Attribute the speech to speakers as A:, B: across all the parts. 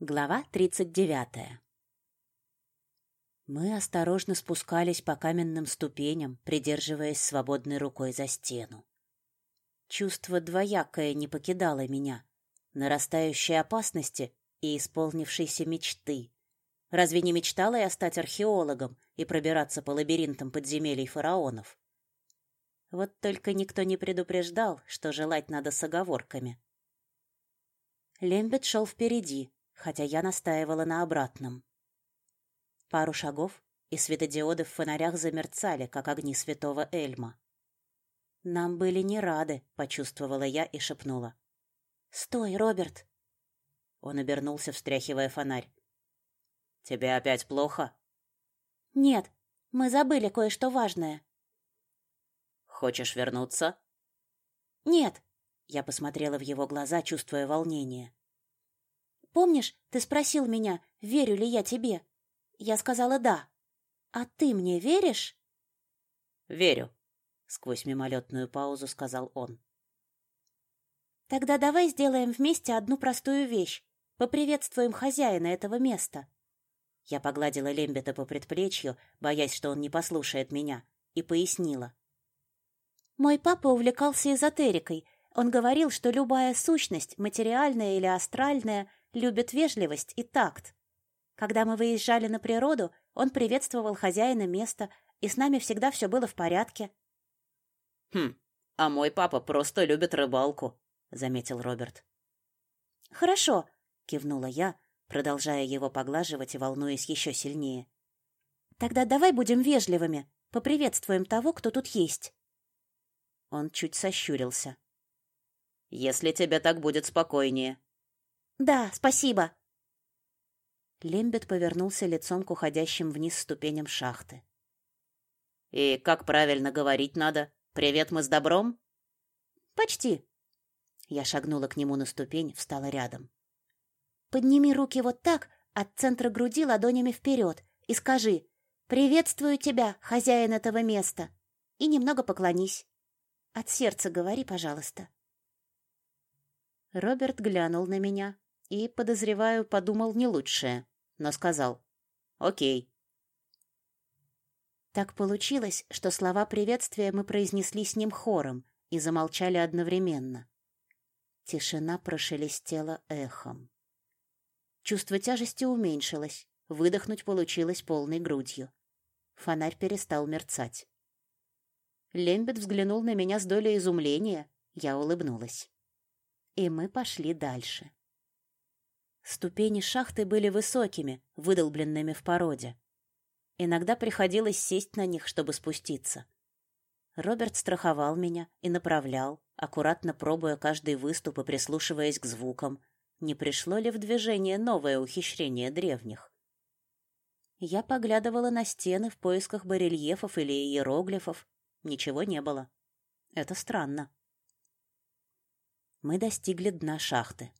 A: Глава 39. Мы осторожно спускались по каменным ступеням, придерживаясь свободной рукой за стену. Чувство двоякое не покидало меня. Нарастающей опасности и исполнившейся мечты. Разве не мечтала я стать археологом и пробираться по лабиринтам подземелий фараонов? Вот только никто не предупреждал, что желать надо с оговорками. Лембет шел впереди, хотя я настаивала на обратном. Пару шагов, и светодиоды в фонарях замерцали, как огни святого Эльма. Нам были не рады, почувствовала я и шепнула. «Стой, Роберт!» Он обернулся, встряхивая фонарь. «Тебе опять плохо?» «Нет, мы забыли кое-что важное». «Хочешь вернуться?» «Нет», — я посмотрела в его глаза, чувствуя волнение. Помнишь, ты спросил меня, верю ли я тебе? Я сказала «да». А ты мне веришь? «Верю», — сквозь мимолетную паузу сказал он. «Тогда давай сделаем вместе одну простую вещь. Поприветствуем хозяина этого места». Я погладила Лембета по предплечью, боясь, что он не послушает меня, и пояснила. «Мой папа увлекался эзотерикой. Он говорил, что любая сущность, материальная или астральная, любит вежливость и такт. Когда мы выезжали на природу, он приветствовал хозяина места, и с нами всегда все было в порядке. «Хм, а мой папа просто любит рыбалку», — заметил Роберт. «Хорошо», — кивнула я, продолжая его поглаживать и волнуясь еще сильнее. «Тогда давай будем вежливыми, поприветствуем того, кто тут есть». Он чуть сощурился. «Если тебе так будет спокойнее», да, спасибо. Лембет повернулся лицом к уходящим вниз ступеням шахты. И как правильно говорить надо? Привет, мы с добром? Почти. Я шагнула к нему на ступень, встала рядом. Подними руки вот так, от центра груди ладонями вперед, и скажи: "Приветствую тебя, хозяин этого места", и немного поклонись. От сердца говори, пожалуйста. Роберт глянул на меня, и, подозреваю, подумал не лучшее, но сказал «Окей». Так получилось, что слова приветствия мы произнесли с ним хором и замолчали одновременно. Тишина прошелестела эхом. Чувство тяжести уменьшилось, выдохнуть получилось полной грудью. Фонарь перестал мерцать. Лембет взглянул на меня с долей изумления, я улыбнулась. И мы пошли дальше. Ступени шахты были высокими, выдолбленными в породе. Иногда приходилось сесть на них, чтобы спуститься. Роберт страховал меня и направлял, аккуратно пробуя каждый выступ и прислушиваясь к звукам, не пришло ли в движение новое ухищрение древних. Я поглядывала на стены в поисках барельефов или иероглифов. Ничего не было. Это странно. Мы достигли дна шахты.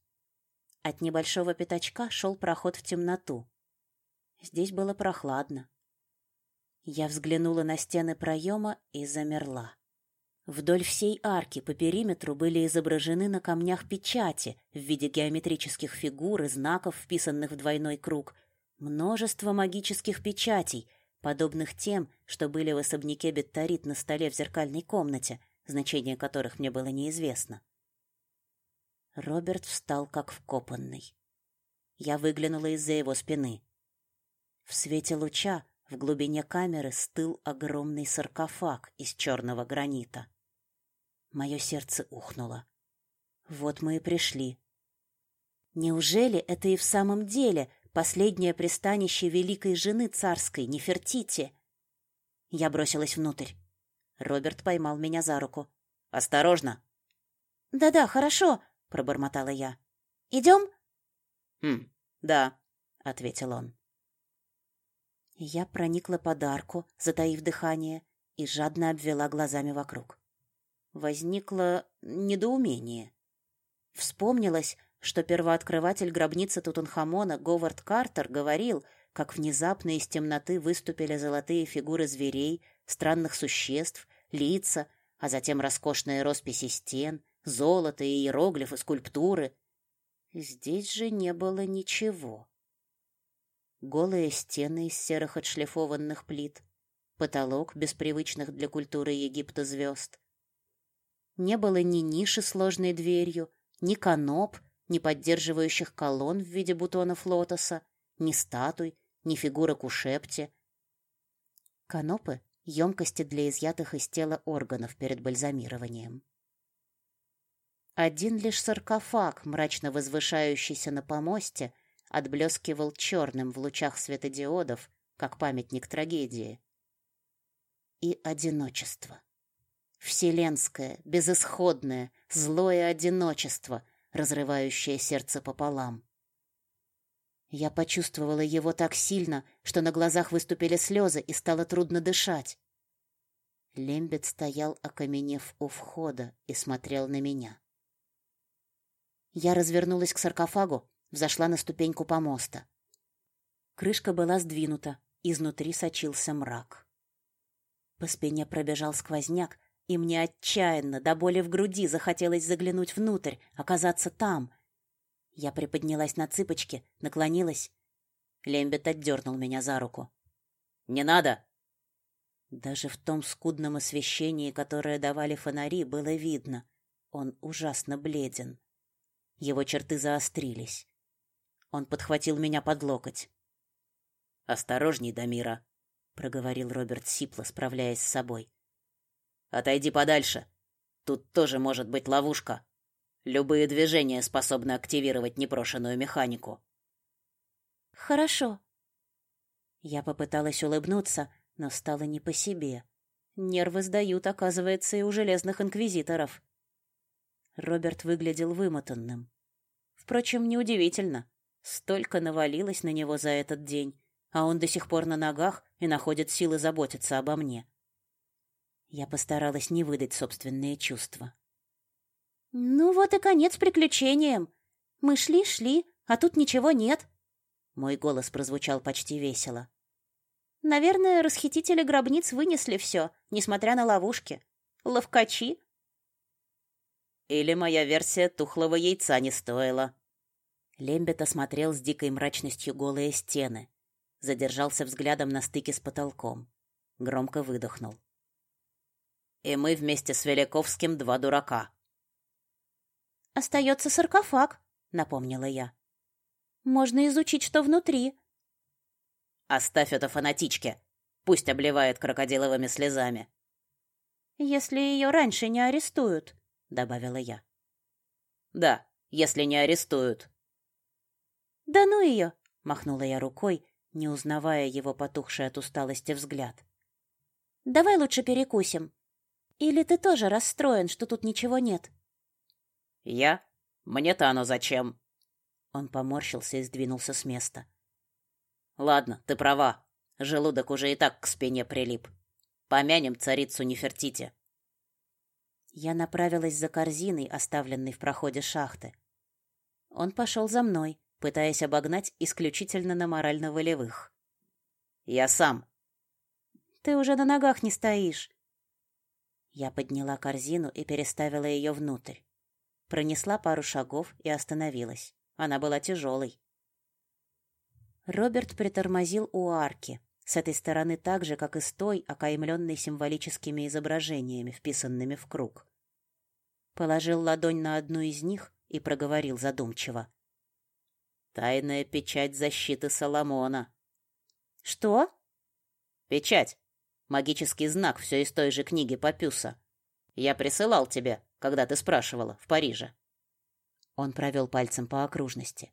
A: От небольшого пятачка шел проход в темноту. Здесь было прохладно. Я взглянула на стены проема и замерла. Вдоль всей арки по периметру были изображены на камнях печати в виде геометрических фигур и знаков, вписанных в двойной круг, множество магических печатей, подобных тем, что были в особняке Бетторит на столе в зеркальной комнате, значение которых мне было неизвестно. Роберт встал как вкопанный. Я выглянула из-за его спины. В свете луча в глубине камеры стыл огромный саркофаг из черного гранита. Мое сердце ухнуло. Вот мы и пришли. Неужели это и в самом деле последнее пристанище великой жены царской Нефертити? Я бросилась внутрь. Роберт поймал меня за руку. «Осторожно!» «Да-да, хорошо!» — пробормотала я. «Идем?» «Хм, да», — ответил он. Я проникла под арку, затаив дыхание, и жадно обвела глазами вокруг. Возникло недоумение. Вспомнилось, что первооткрыватель гробницы Тутанхамона Говард Картер говорил, как внезапно из темноты выступили золотые фигуры зверей, странных существ, лица, а затем роскошные росписи стен, золото иероглифы, скульптуры. Здесь же не было ничего. Голые стены из серых отшлифованных плит, потолок без привычных для культуры Египта звезд. Не было ни ниши с сложной дверью, ни каноп, ни поддерживающих колонн в виде бутонов лотоса, ни статуй, ни фигурок у шепти. Канопы — емкости для изъятых из тела органов перед бальзамированием. Один лишь саркофаг, мрачно возвышающийся на помосте, отблескивал черным в лучах светодиодов, как памятник трагедии. И одиночество. Вселенское, безысходное, злое одиночество, разрывающее сердце пополам. Я почувствовала его так сильно, что на глазах выступили слезы и стало трудно дышать. Лембет стоял, окаменев у входа, и смотрел на меня. Я развернулась к саркофагу, взошла на ступеньку помоста. Крышка была сдвинута, изнутри сочился мрак. По спине пробежал сквозняк, и мне отчаянно, до боли в груди, захотелось заглянуть внутрь, оказаться там. Я приподнялась на цыпочки, наклонилась. Лембет отдернул меня за руку. «Не надо!» Даже в том скудном освещении, которое давали фонари, было видно. Он ужасно бледен. Его черты заострились. Он подхватил меня под локоть. «Осторожней, Дамира», — проговорил Роберт Сипло, справляясь с собой. «Отойди подальше. Тут тоже может быть ловушка. Любые движения способны активировать непрошенную механику». «Хорошо». Я попыталась улыбнуться, но стало не по себе. Нервы сдают, оказывается, и у железных инквизиторов. Роберт выглядел вымотанным. Впрочем, неудивительно. Столько навалилось на него за этот день, а он до сих пор на ногах и находит силы заботиться обо мне. Я постаралась не выдать собственные чувства. «Ну вот и конец приключениям. Мы шли-шли, а тут ничего нет». Мой голос прозвучал почти весело. «Наверное, расхитители гробниц вынесли все, несмотря на ловушки. Ловкачи, или моя версия тухлого яйца не стоила. Лембет осмотрел с дикой мрачностью голые стены, задержался взглядом на стыке с потолком, громко выдохнул. И мы вместе с Великовским два дурака. Остается саркофаг, напомнила я. Можно изучить, что внутри. Оставь это фанатичке. Пусть обливает крокодиловыми слезами. Если ее раньше не арестуют, — добавила я. «Да, если не арестуют». «Да ну ее!» — махнула я рукой, не узнавая его потухший от усталости взгляд. «Давай лучше перекусим. Или ты тоже расстроен, что тут ничего нет?» «Я? Мне-то оно зачем?» Он поморщился и сдвинулся с места. «Ладно, ты права. Желудок уже и так к спине прилип. Помянем царицу Нефертити». Я направилась за корзиной, оставленной в проходе шахты. Он пошел за мной, пытаясь обогнать исключительно на морально-волевых. «Я сам». «Ты уже на ногах не стоишь». Я подняла корзину и переставила ее внутрь. Пронесла пару шагов и остановилась. Она была тяжелой. Роберт притормозил у арки, с этой стороны так же, как и с той, окаймленной символическими изображениями, вписанными в круг. Положил ладонь на одну из них и проговорил задумчиво. «Тайная печать защиты Соломона». «Что?» «Печать. Магический знак все из той же книги Папюса. Я присылал тебе, когда ты спрашивала, в Париже». Он провел пальцем по окружности.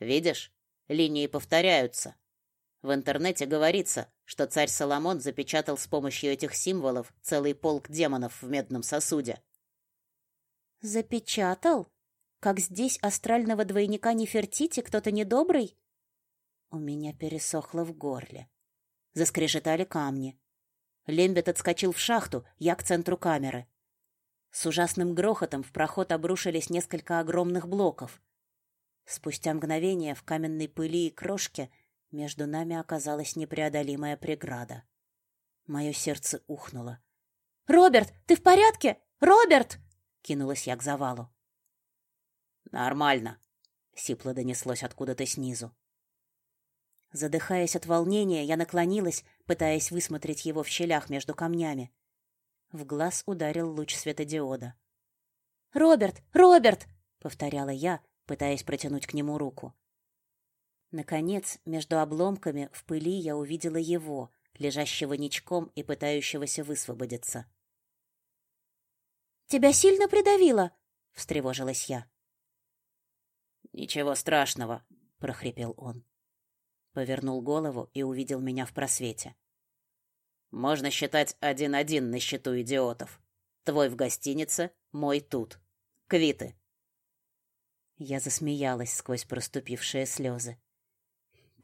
A: «Видишь, линии повторяются. В интернете говорится, что царь Соломон запечатал с помощью этих символов целый полк демонов в медном сосуде. Запечатал? Как здесь астрального двойника Нефертити кто-то недобрый? У меня пересохло в горле. Заскрежетали камни. Лембет отскочил в шахту, я к центру камеры. С ужасным грохотом в проход обрушились несколько огромных блоков. Спустя мгновение в каменной пыли и крошке между нами оказалась непреодолимая преграда. Мое сердце ухнуло. «Роберт, ты в порядке? Роберт!» — кинулась я к завалу. «Нормально», сипло донеслось откуда-то снизу. Задыхаясь от волнения, я наклонилась, пытаясь высмотреть его в щелях между камнями. В глаз ударил луч светодиода. «Роберт! Роберт!» — повторяла я, пытаясь протянуть к нему руку. Наконец, между обломками в пыли я увидела его, лежащего ничком и пытающегося высвободиться. «Тебя сильно придавило?» — встревожилась я. «Ничего страшного», — прохрипел он. Повернул голову и увидел меня в просвете. «Можно считать один-один на счету идиотов. Твой в гостинице, мой тут. Квиты». Я засмеялась сквозь проступившие слезы.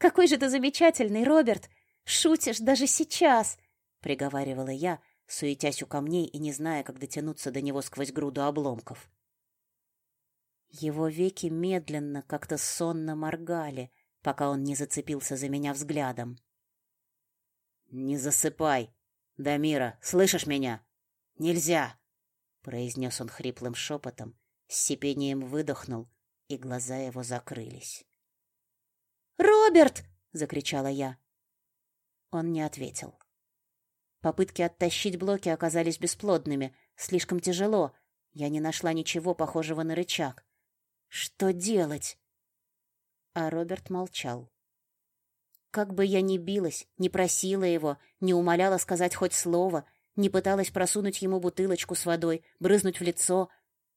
A: «Какой же ты замечательный, Роберт! Шутишь даже сейчас!» — приговаривала я, суетясь у камней и не зная, как дотянуться до него сквозь груду обломков. Его веки медленно, как-то сонно моргали, пока он не зацепился за меня взглядом. «Не засыпай! Дамира, слышишь меня? Нельзя!» произнес он хриплым шепотом, с сипением выдохнул, и глаза его закрылись. «Роберт!» — закричала я. Он не ответил. Попытки оттащить блоки оказались бесплодными, слишком тяжело. Я не нашла ничего похожего на рычаг. Что делать? А Роберт молчал. Как бы я ни билась, не просила его, не умоляла сказать хоть слово, не пыталась просунуть ему бутылочку с водой, брызнуть в лицо,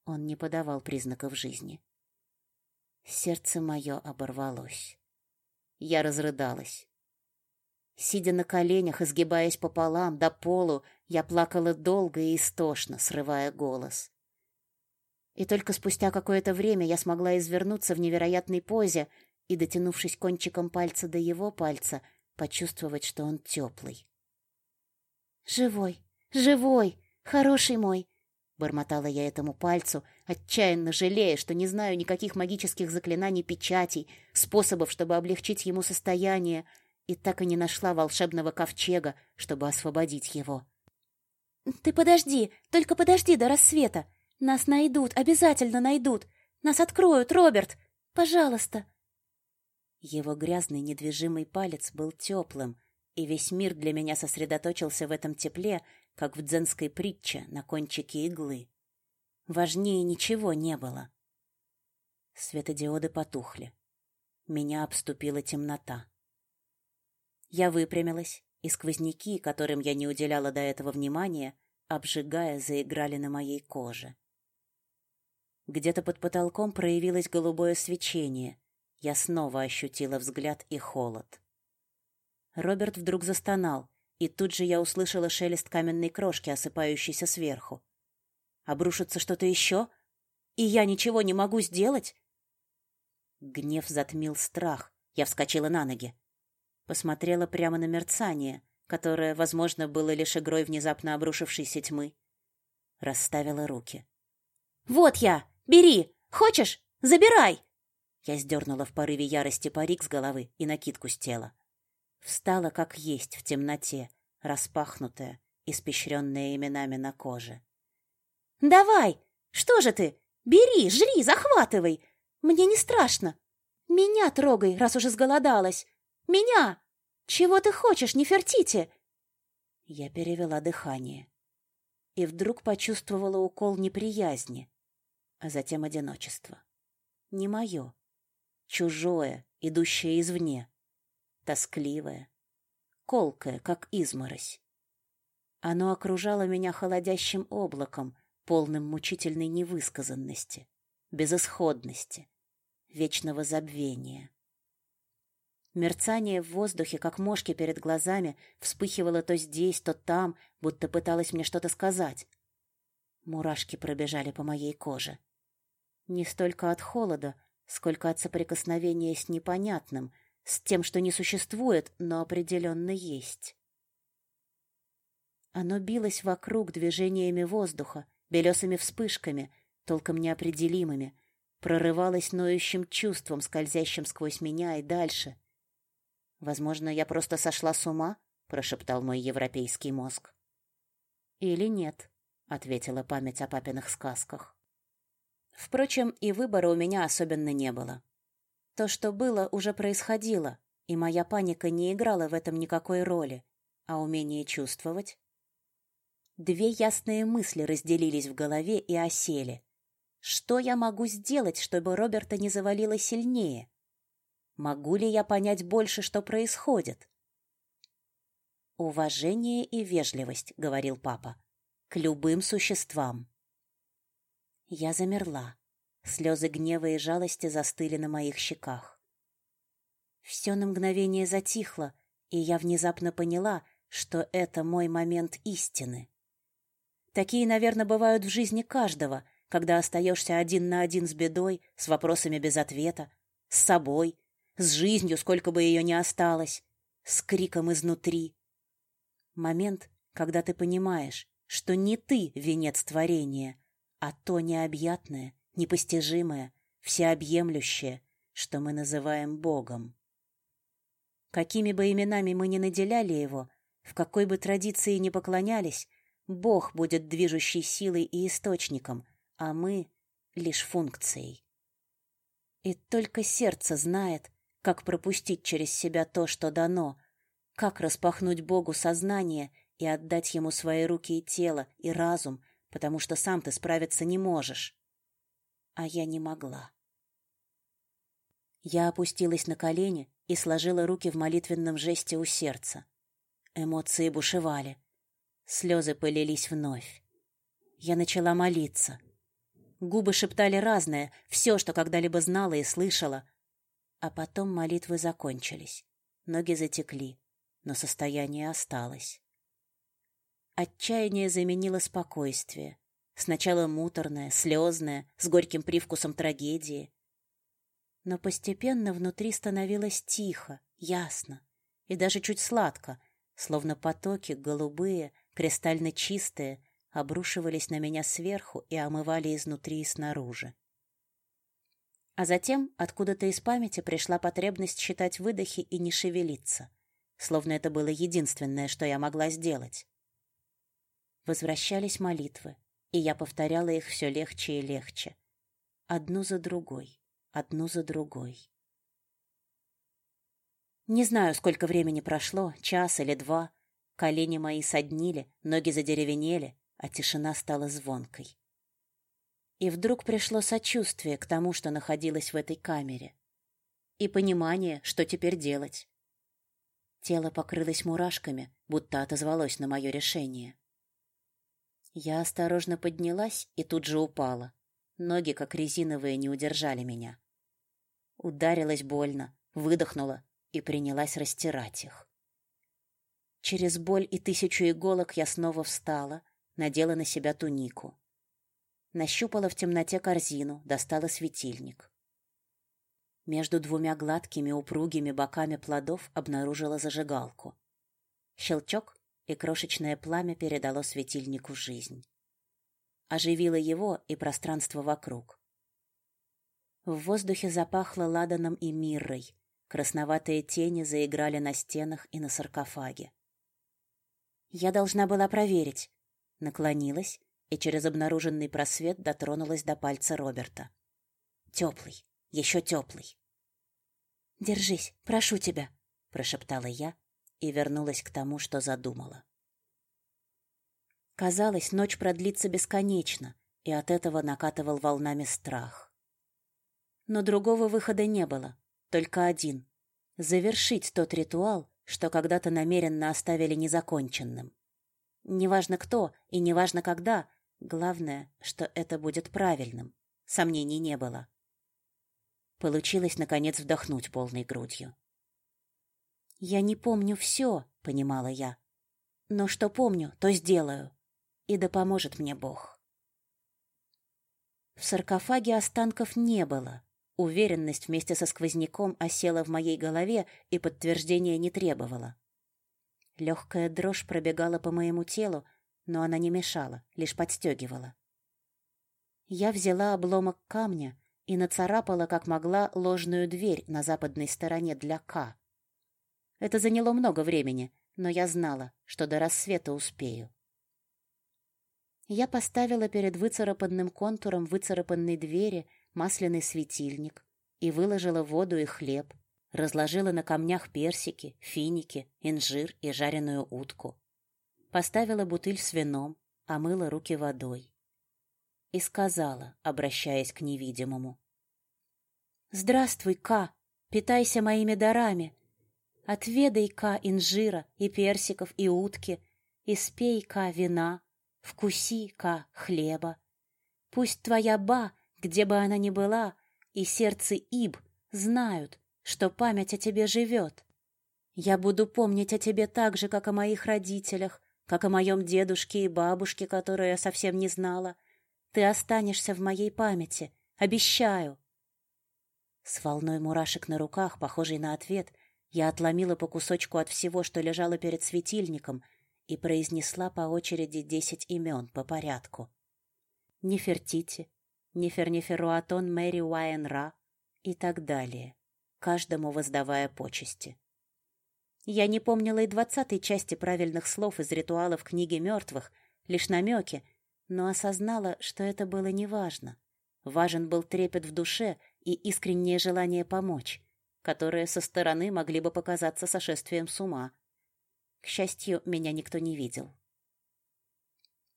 A: он не подавал признаков жизни. Сердце мое оборвалось. Я разрыдалась. Сидя на коленях, изгибаясь пополам до полу, я плакала долго и истошно, срывая голос. И только спустя какое-то время я смогла извернуться в невероятной позе и, дотянувшись кончиком пальца до его пальца, почувствовать, что он теплый. «Живой, живой, хороший мой!» Бормотала я этому пальцу, отчаянно жалея, что не знаю никаких магических заклинаний печатей, способов, чтобы облегчить ему состояние, и так и не нашла волшебного ковчега, чтобы освободить его. «Ты подожди, только подожди до рассвета. Нас найдут, обязательно найдут. Нас откроют, Роберт. Пожалуйста!» Его грязный недвижимый палец был теплым, и весь мир для меня сосредоточился в этом тепле, как в дзенской притче на кончике иглы. Важнее ничего не было. Светодиоды потухли. Меня обступила темнота. Я выпрямилась, и сквозняки, которым я не уделяла до этого внимания, обжигая, заиграли на моей коже. Где-то под потолком проявилось голубое свечение. Я снова ощутила взгляд и холод. Роберт вдруг застонал, и тут же я услышала шелест каменной крошки, осыпающейся сверху. Обрушится что-то еще? И я ничего не могу сделать? Гнев затмил страх. Я вскочила на ноги. Посмотрела прямо на мерцание, которое, возможно, было лишь игрой внезапно обрушившейся тьмы. Расставила руки. «Вот я! Бери! Хочешь? Забирай!» Я сдернула в порыве ярости парик с головы и накидку с тела. Встала как есть в темноте, распахнутая, испещренная именами на коже. «Давай! Что же ты? Бери, жри, захватывай! Мне не страшно! Меня трогай, раз уже сголодалась! Меня! Чего ты хочешь, Нефертити?» Я перевела дыхание и вдруг почувствовала укол неприязни, а затем одиночество. Не мое, чужое, идущее извне тоскливое, колкое, как изморозь. Оно окружало меня холодящим облаком, полным мучительной невысказанности, безысходности, вечного забвения. Мерцание в воздухе, как мошки перед глазами, вспыхивало то здесь, то там, будто пыталось мне что-то сказать. Мурашки пробежали по моей коже. Не столько от холода, сколько от соприкосновения с непонятным, с тем, что не существует, но определенно есть. Оно билось вокруг движениями воздуха, белесыми вспышками, толком неопределимыми, прорывалось ноющим чувством, скользящим сквозь меня и дальше. «Возможно, я просто сошла с ума?» — прошептал мой европейский мозг. «Или нет», — ответила память о папиных сказках. Впрочем, и выбора у меня особенно не было. То, что было, уже происходило, и моя паника не играла в этом никакой роли, а умение чувствовать. Две ясные мысли разделились в голове и осели. Что я могу сделать, чтобы Роберта не завалило сильнее? Могу ли я понять больше, что происходит? «Уважение и вежливость», — говорил папа, — «к любым существам». Я замерла. Слезы гнева и жалости застыли на моих щеках. Все на мгновение затихло, и я внезапно поняла, что это мой момент истины. Такие, наверное, бывают в жизни каждого, когда остаешься один на один с бедой, с вопросами без ответа, с собой, с жизнью, сколько бы ее ни осталось, с криком изнутри. Момент, когда ты понимаешь, что не ты венец творения, а то необъятное, непостижимое, всеобъемлющее, что мы называем Богом. Какими бы именами мы ни наделяли его, в какой бы традиции ни поклонялись, Бог будет движущей силой и источником, а мы — лишь функцией. И только сердце знает, как пропустить через себя то, что дано, как распахнуть Богу сознание и отдать Ему свои руки и тело, и разум, потому что сам ты справиться не можешь. А я не могла. Я опустилась на колени и сложила руки в молитвенном жесте у сердца. Эмоции бушевали. Слезы полились вновь. Я начала молиться. Губы шептали разное, все, что когда-либо знала и слышала. А потом молитвы закончились. Ноги затекли, но состояние осталось. Отчаяние заменило спокойствие. Сначала муторное, слезное, с горьким привкусом трагедии. Но постепенно внутри становилось тихо, ясно и даже чуть сладко, словно потоки голубые — кристально чистые, обрушивались на меня сверху и омывали изнутри и снаружи. А затем откуда-то из памяти пришла потребность считать выдохи и не шевелиться, словно это было единственное, что я могла сделать. Возвращались молитвы, и я повторяла их все легче и легче. Одну за другой, одну за другой. Не знаю, сколько времени прошло, час или два, Колени мои соднили, ноги задеревенели, а тишина стала звонкой. И вдруг пришло сочувствие к тому, что находилось в этой камере. И понимание, что теперь делать. Тело покрылось мурашками, будто отозвалось на мое решение. Я осторожно поднялась и тут же упала. Ноги, как резиновые, не удержали меня. Ударилась больно, выдохнула и принялась растирать их. Через боль и тысячу иголок я снова встала, надела на себя тунику. Нащупала в темноте корзину, достала светильник. Между двумя гладкими упругими боками плодов обнаружила зажигалку. Щелчок, и крошечное пламя передало светильнику жизнь. Оживило его и пространство вокруг. В воздухе запахло ладаном и миррой. Красноватые тени заиграли на стенах и на саркофаге. Я должна была проверить. Наклонилась и через обнаруженный просвет дотронулась до пальца Роберта. Теплый, еще теплый. «Держись, прошу тебя», — прошептала я и вернулась к тому, что задумала. Казалось, ночь продлится бесконечно, и от этого накатывал волнами страх. Но другого выхода не было, только один — завершить тот ритуал, что когда-то намеренно оставили незаконченным. Неважно кто и неважно когда, главное, что это будет правильным. Сомнений не было. Получилось, наконец, вдохнуть полной грудью. «Я не помню все», — понимала я. «Но что помню, то сделаю. И да поможет мне Бог». В саркофаге останков не было, Уверенность вместе со сквозняком осела в моей голове и подтверждения не требовала. Легкая дрожь пробегала по моему телу, но она не мешала, лишь подстегивала. Я взяла обломок камня и нацарапала, как могла, ложную дверь на западной стороне для К. Это заняло много времени, но я знала, что до рассвета успею. Я поставила перед выцарапанным контуром выцарапанной двери масляный светильник и выложила воду и хлеб, разложила на камнях персики, финики, инжир и жареную утку. Поставила бутыль с вином, омыла руки водой. И сказала, обращаясь к невидимому. «Здравствуй, Ка, питайся моими дарами. Отведай, Ка, инжира и персиков и утки, и спей, Ка, вина, вкуси, Ка, хлеба. Пусть твоя Ба, где бы она ни была, и сердце Иб знают, что память о тебе живет. Я буду помнить о тебе так же, как о моих родителях, как о моем дедушке и бабушке, которую я совсем не знала. Ты останешься в моей памяти, обещаю. С волной мурашек на руках, похожей на ответ, я отломила по кусочку от всего, что лежало перед светильником, и произнесла по очереди десять имен по порядку. Нефертити, Нефернеферуатон Мэри Уайен-Ра и так далее, каждому воздавая почести. Я не помнила и двадцатой части правильных слов из ритуалов книги мертвых, лишь намеки, но осознала, что это было неважно. Важен был трепет в душе и искреннее желание помочь, которые со стороны могли бы показаться сошествием с ума. К счастью, меня никто не видел.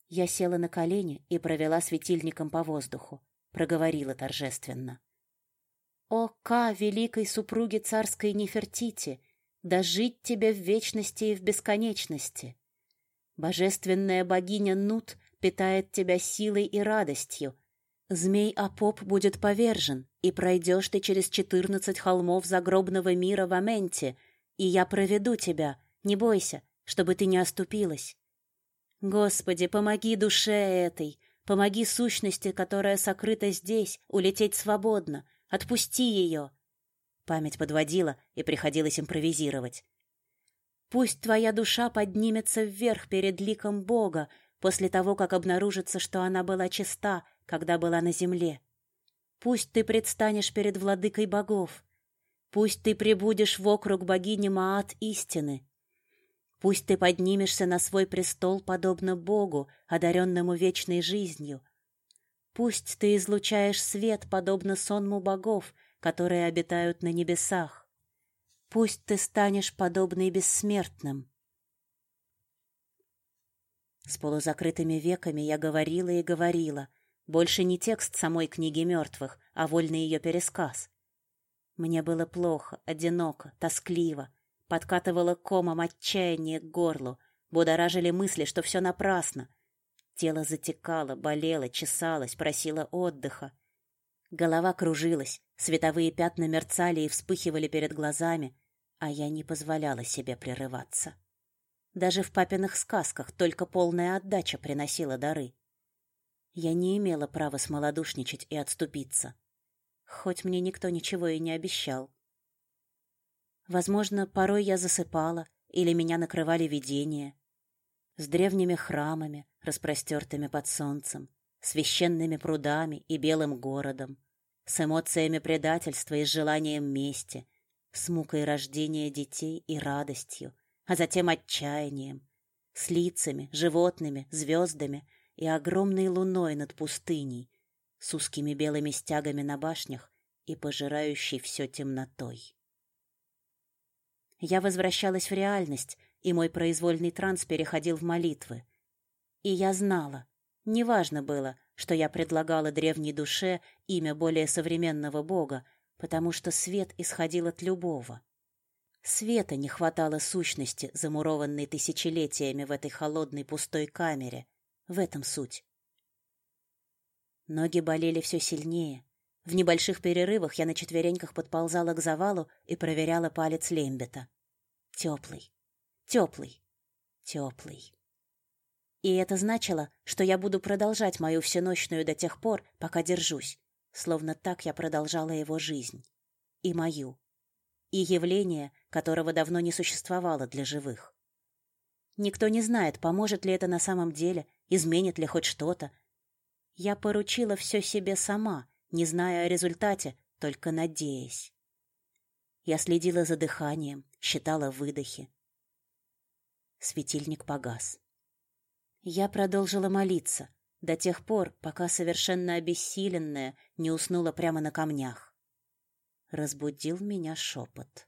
A: Я села на колени и провела светильником по воздуху, проговорила торжественно. «О, Ка, великой супруги царской Нефертити, да жить тебе в вечности и в бесконечности! Божественная богиня Нут питает тебя силой и радостью. Змей Апоп будет повержен, и пройдешь ты через четырнадцать холмов загробного мира в Аменте, и я проведу тебя, не бойся, чтобы ты не оступилась. Господи, помоги душе этой, помоги сущности, которая сокрыта здесь, улететь свободно, отпусти ее. Память подводила, и приходилось импровизировать. Пусть твоя душа поднимется вверх перед ликом Бога, после того, как обнаружится, что она была чиста, когда была на земле. Пусть ты предстанешь перед владыкой богов. Пусть ты прибудешь в округ богини Маат истины. Пусть ты поднимешься на свой престол, подобно Богу, одаренному вечной жизнью. Пусть ты излучаешь свет, подобно сонму богов, которые обитают на небесах. Пусть ты станешь подобной бессмертным. С полузакрытыми веками я говорила и говорила. Больше не текст самой книги мертвых, а вольный ее пересказ. Мне было плохо, одиноко, тоскливо. Подкатывало комом отчаяние к горлу. Будоражили мысли, что все напрасно. Тело затекало, болело, чесалось, просило отдыха. Голова кружилась, световые пятна мерцали и вспыхивали перед глазами, а я не позволяла себе прерываться. Даже в папиных сказках только полная отдача приносила дары. Я не имела права смолодушничать и отступиться, хоть мне никто ничего и не обещал. Возможно, порой я засыпала или меня накрывали видения. С древними храмами, распростертыми под солнцем, священными прудами и белым городом, с эмоциями предательства и желанием мести, с мукой рождения детей и радостью, а затем отчаянием, с лицами, животными, звездами и огромной луной над пустыней, с узкими белыми стягами на башнях и пожирающей все темнотой. Я возвращалась в реальность, и мой произвольный транс переходил в молитвы. И я знала, неважно было, что я предлагала древней душе имя более современного бога, потому что свет исходил от любого. Света не хватало сущности, замурованной тысячелетиями в этой холодной пустой камере. В этом суть. Ноги болели все сильнее. В небольших перерывах я на четвереньках подползала к завалу и проверяла палец Лембета. Теплый, теплый, теплый. И это значило, что я буду продолжать мою всеночную до тех пор, пока держусь, словно так я продолжала его жизнь. И мою и явление, которого давно не существовало для живых. Никто не знает, поможет ли это на самом деле, изменит ли хоть что-то. Я поручила все себе сама, не зная о результате, только надеясь. Я следила за дыханием, считала выдохи. Светильник погас. Я продолжила молиться до тех пор, пока совершенно обессиленная не уснула прямо на камнях. разбудил меня шепот.